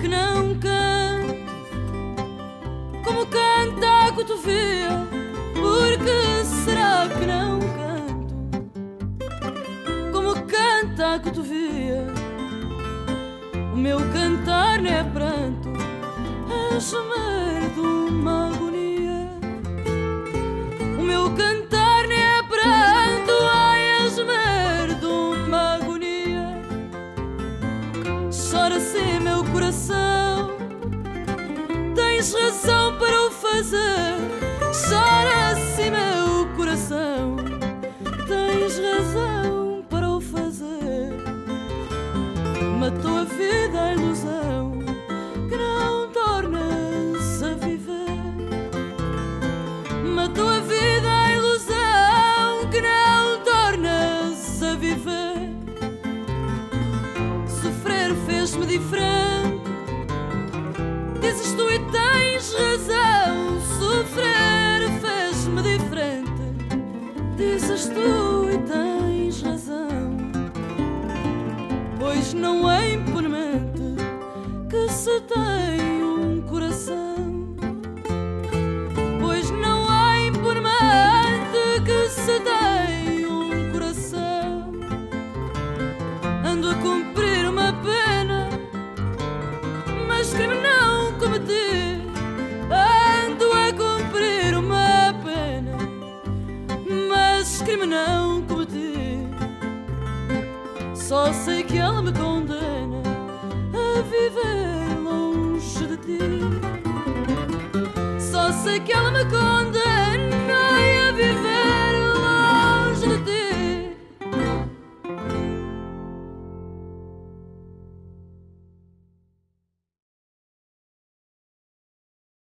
Que não canto como canta a cotovia? Porque será que não canto como canta a cotovia? O meu cantar não é pranto, é gemer de uma agonia. O meu cantar não é pranto, é gemer de uma agonia. Chora se meu coração, tens razão para o fazer. Chora se meu coração, tens razão para o fazer. Matou a vida a ilusão que não torna-se a viver. Matou a vida a ilusão que não torna-se a viver. Sofrer fez-me diferente. Dizes tu e tens razão. Pois não é impunemente que se tem um coração. Pois não é impunemente que se tem um coração. Ando a cumprir uma pena, mas crime mas crime não cometi. Só sei que ela me condena a viver longe de ti. Só sei que ela me condena